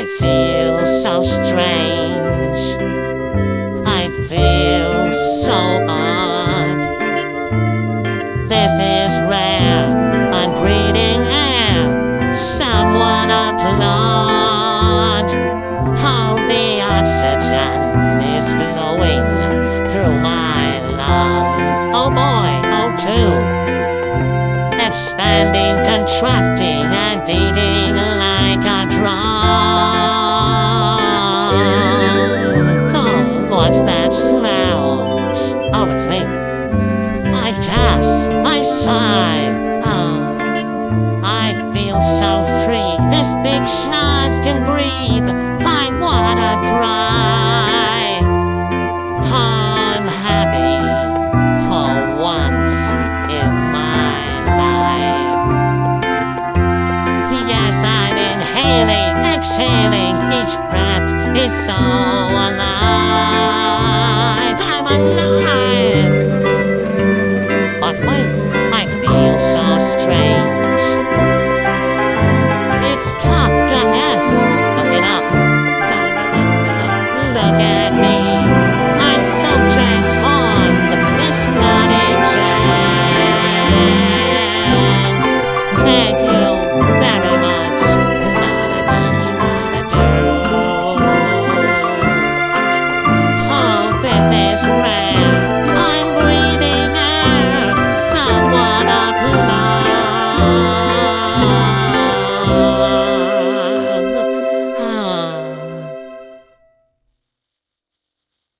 I feel so strange. I feel so odd. This is rare. I'm breathing air. Someone applaud. How the oxygen is flowing through my lungs. Oh boy, oh two expanding, contracting, and eating schnoz can breathe. I wanna cry. I'm happy for once in my life. Yes, I'm inhaling, exhaling. Each breath is so alive. I'm alive.